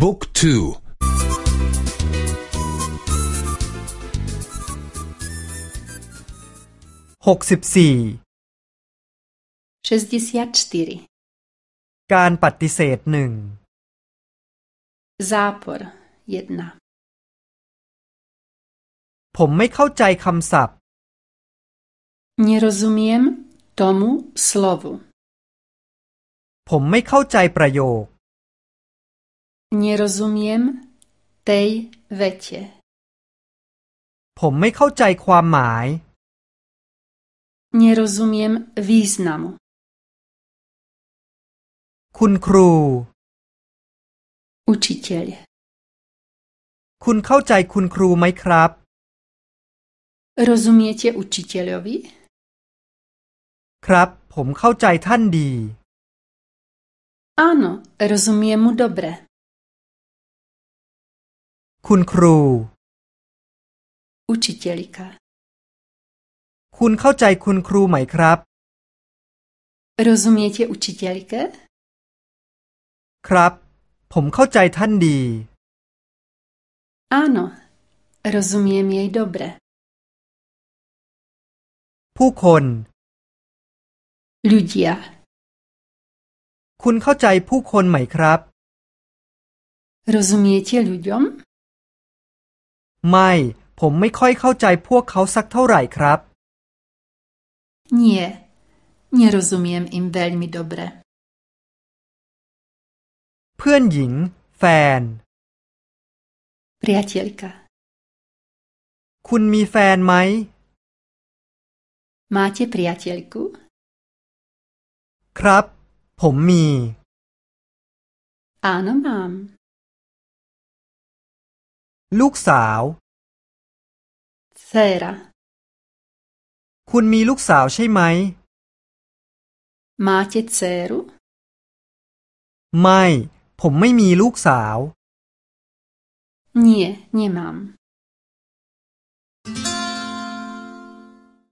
บุ๊กทูหกสิบสี่การปฏิเสธหนึ่ง Zápor jedna ผมไม่เข้าใจคำศัพท์ Nie rozumiem tomu slowu ผมไม่เข้าใจประโยค Nie rozumiem tej wecie ผมไม่เข้าใจความหมาย Nie rozumiem významu คุณครู Učiteľ คุณเข้าใจคุณครูไหมครับ Rozumiecie učiteľovi? ครับ ผมเข้าใจท่านดี Áno, rozumiem mu dobre. คุณครู Učiteľka คุณเข้าใจคุณครูไหมครับ Rozumiecie učiteľke? ครับ ผมเข้าใจท่านดี Áno, rozumiem jej dobre. ผู้คน Ľudia คุณเข้าใจผู้คนไหมครับ Rozumiecie ľuďom? ไม่ ผมไม่ค่อยเข้าใจพวกเขาสักเท่าไหร่ครับ Nie, nie rozumiem im veľmi dobre. เพื่อนหญิง แฟน Priateľka คุณมีแฟนไหม Máte priateľku? ครับ ผมมี Áno, mám. ลูกสาว Dcéra คุณมีลูกสาวใช่ไหม Máte dcéru? ไม่ ผมไม่มีลูกสาว Nie, nie mam.